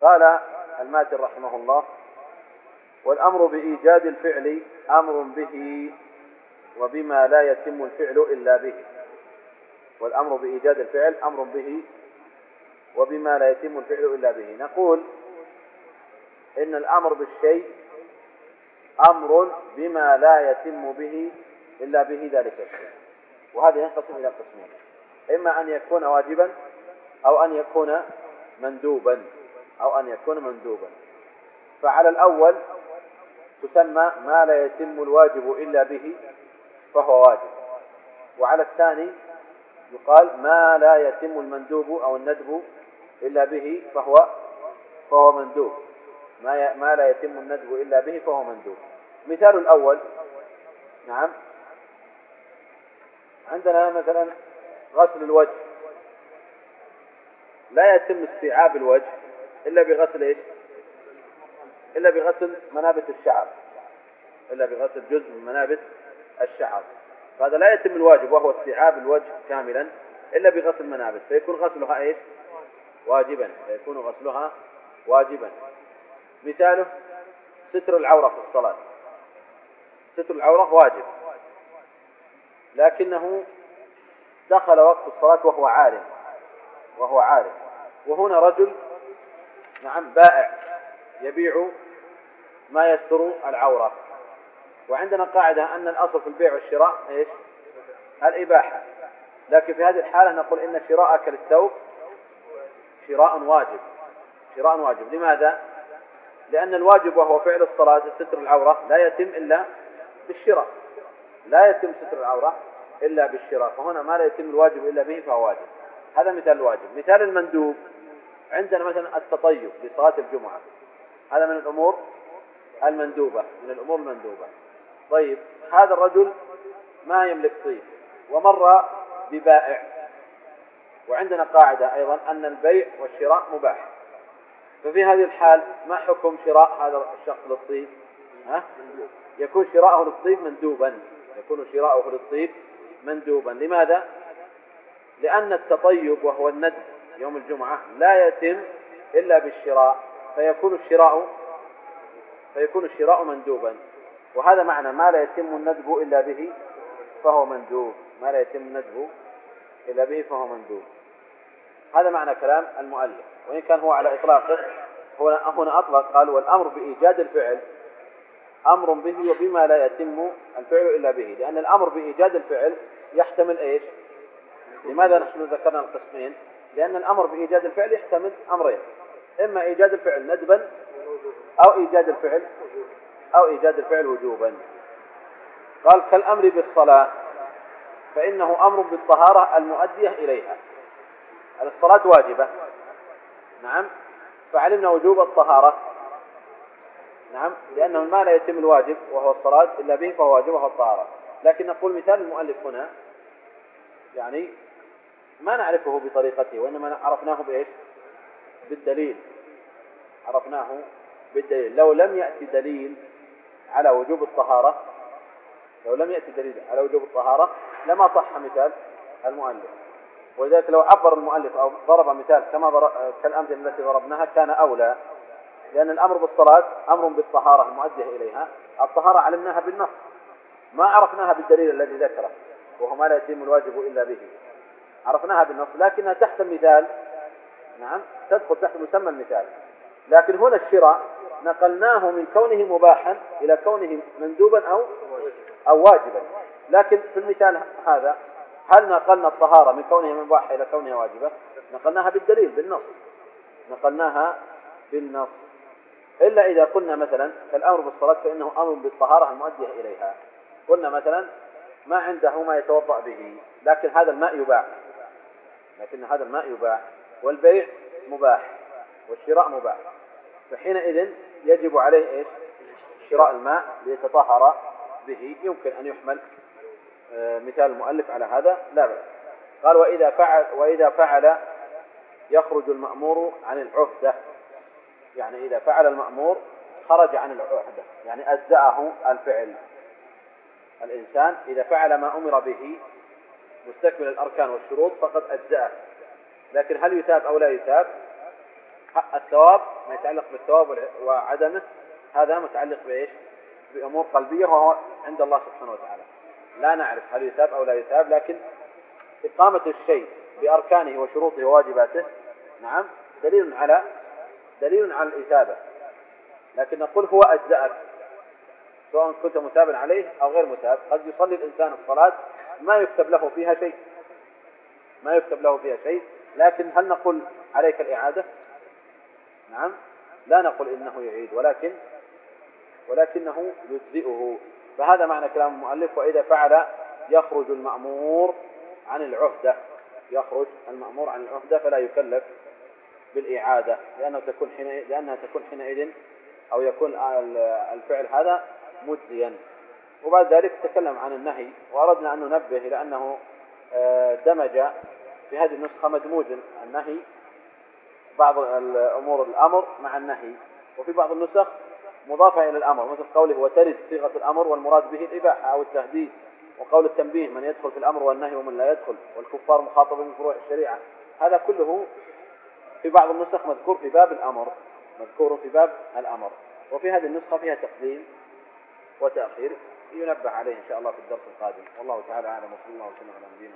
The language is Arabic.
قال الماتن رحمه الله والأمر بإيجاد الفعل أمر به وبما لا يتم الفعل إلا به. والأمر بإيجاد الفعل أمر به وبما لا يتم الفعل إلا به. نقول إن الأمر بالشيء أمر بما لا يتم به إلا به ذلك الشيء. وهذا ينقسم إلى قسمين إما أن يكون واجبا أو أن يكون مندوبا. أو أن يكون مندوبا. فعلى الأول تسمى ما لا يتم الواجب إلا به فهو واجب. وعلى الثاني يقال ما لا يتم المندوب أو الندب إلا به فهو فهو مندوب. ما ما لا يتم الندب إلا به فهو مندوب. مثال الأول نعم. عندنا مثلا غسل الوجه. لا يتم استيعاب الوجه إلا بغسل إيش؟ إلا بغسل منابت الشعر. إلا بغسل جزء من منابت الشعر. فهذا لا يتم الواجب وهو استيعاب الوجه كاملا إلا بغسل منابت. فيكون غسلها إيش؟ واجبا. فيكون غسلها واجبا. مثاله ستر العورة في الصلاة. ستر العورة واجب. لكنه دخل وقت الصلاة وهو عارف وهو عارف وهنا رجل نعم بائع يبيع ما يستر العورة. وعندنا قاعدة أن الأصل في البيع والشراء إيش؟ الإباحة. لكن في هذه الحالة نقول إن شراءك للثوب شراء واجب. شراء واجب. لماذا؟ لأن الواجب وهو فعل الصلاة ستر العورة لا يتم إلا بالشراء. لا يتم ستر العورة إلا بالشراء. فهنا ما لا يتم الواجب إلا به فهو واجب. هذا مثال الواجب مثال المندوب. عندنا مثلا التطيب لصلاة الجمعة. هذا من الأمور المندوبة من الأمور المندوبة. طيب هذا الرجل ما يملك طيب ومر ببائع. وعندنا قاعدة أيضا أن البيع والشراء مباح. ففي هذه الحال ما حكم شراء هذا الشخص للطيب؟ ها؟ يكون شراءه للطيب مندوبا. يكون شراءه للطيب مندوبا. لماذا؟ لأن التطيب وهو الندب. يوم الجمعة لا يتم إلا بالشراء فيكون الشراء فيكون الشراء مندوبا. وهذا معنى ما لا يتم الندب إلا به فهو مندوب. ما لا يتم الندب إلا به فهو مندوب. هذا معنى كلام المؤلف. وإن كان هو على إطلاقه هنا هنا أطلق قال والأمر بإيجاد الفعل أمر به وبما لا يتم الفعل إلا به. لأن الأمر بإيجاد الفعل يحتمل إيش؟ لماذا نحن ذكرنا القسمين؟ لأن الأمر بإيجاد الفعل يحتمل أمرين. إما إيجاد الفعل ندبا أو إيجاد الفعل أو إيجاد الفعل وجوبا. قال كالأمر بالصلاة فإنه أمر بالطهارة المؤدية إليها. الصلاة واجبة. نعم. فعلمنا وجوب الطهارة. نعم. لأنه ما لا يتم الواجب وهو الصلاة إلا به فهو واجب وهو الطهارة. لكن نقول مثال المؤلف هنا. يعني ما نعرفه بطريقته وإنما عرفناه بإيش؟ بالدليل. عرفناه بالدليل. لو لم يأتي دليل على وجوب الطهارة لو لم يأتي دليل على وجوب الطهارة لما صح مثال المؤلف. ولذلك لو عبر المؤلف أو ضرب مثال كما ضرب كالأمثلة التي ضربناها كان أولى. لأن الأمر بالصلاة أمر بالطهارة المؤدية إليها. الطهارة علمناها بالنص. ما عرفناها بالدليل الذي ذكره وهو ما لا يتم الواجب إلا به. عرفناها بالنص لكنها تحت المثال. نعم تدخل تحت مسمى المثال. لكن هنا الشراء نقلناه من كونه مباحا إلى كونه مندوبا أو أو واجبا. لكن في المثال هذا هل نقلنا الطهارة من كونها مباحة إلى كونها واجبة؟ نقلناها بالدليل بالنص. نقلناها بالنص. إلا إذا قلنا مثلا كالأمر بالصلاة فإنه أمر بالطهارة المؤدية إليها. قلنا مثلا ما عنده ما يتوضأ به لكن هذا الماء يباع لكن هذا الماء يباع والبيع مباح والشراء مباح. فحينئذ يجب عليه إيش؟ شراء الماء ليتطهر به. يمكن أن يحمل آه، مثال المؤلف على هذا. لا بأس. قال وإذا فعل وإذا فعل يخرج المأمور عن العهدة. يعني إذا فعل المأمور خرج عن العهدة يعني أجزأه الفعل. الإنسان إذا فعل ما أمر به مستكمل الأركان والشروط فقد أجزأه. لكن هل يثاب أو لا يثاب؟ الثواب ما يتعلق بالثواب وعدمه هذا متعلق بإيش؟ بأمور قلبية وهو عند الله سبحانه وتعالى. لا نعرف هل يثاب أو لا يثاب لكن إقامة الشيء بأركانه وشروطه وواجباته نعم دليل على دليل على الإثابة. لكن نقول هو أجزأك. سواء كنت مثابا عليه أو غير مثاب قد يصلي الإنسان الصلاة ما يكتب له فيها شيء. ما يكتب له فيها شيء. لكن هل نقول عليك الإعادة؟ نعم. لا نقول إنه يعيد ولكن ولكنه يجزئه. فهذا معنى كلام المؤلف وإذا فعل يخرج المأمور عن العهدة. يخرج المأمور عن العهدة فلا يكلف بالإعادة لأنه تكون حينئذ لأنها تكون حينئذ أو يكون الفعل هذا مجزيا. وبعد ذلك تكلم عن النهي وأردنا أن ننبه إلى أنه آه، دمج في هذه النسخة مدموج النهي بعض الأمور الأمر مع النهي وفي بعض النسخ مضافة إلى الأمر مثل قوله وترد صيغة الأمر والمراد به الإباحة أو التهديد وقول التنبيه من يدخل في الأمر والنهي ومن لا يدخل والكفار مخاطبين بفروع الشريعة. هذا كله في بعض النسخ مذكور في باب الأمر مذكور في باب الأمر. وفي هذه النسخة فيها تقديم وتأخير ينبه عليه إن شاء الله في الدرس القادم. والله تعالى أعلم. وصلى الله وسلم على نبينا